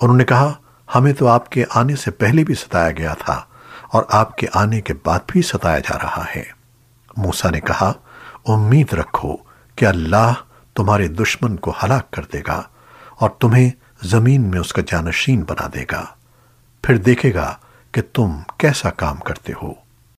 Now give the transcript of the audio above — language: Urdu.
انہوں نے کہا، ہمیں تو آپ کے آنے سے پہلے بھی ستایا گیا تھا اور آپ کے آنے کے بعد بھی ستایا جا رہا ہے۔ موسیٰ نے کہا، امید رکھو کہ اللہ تمہارے دشمن کو ہلاک کر دے گا اور تمہیں زمین میں اس کا جانشین بنا دے گا۔ پھر دیکھے گا کہ تم کیسا کام کرتے ہو۔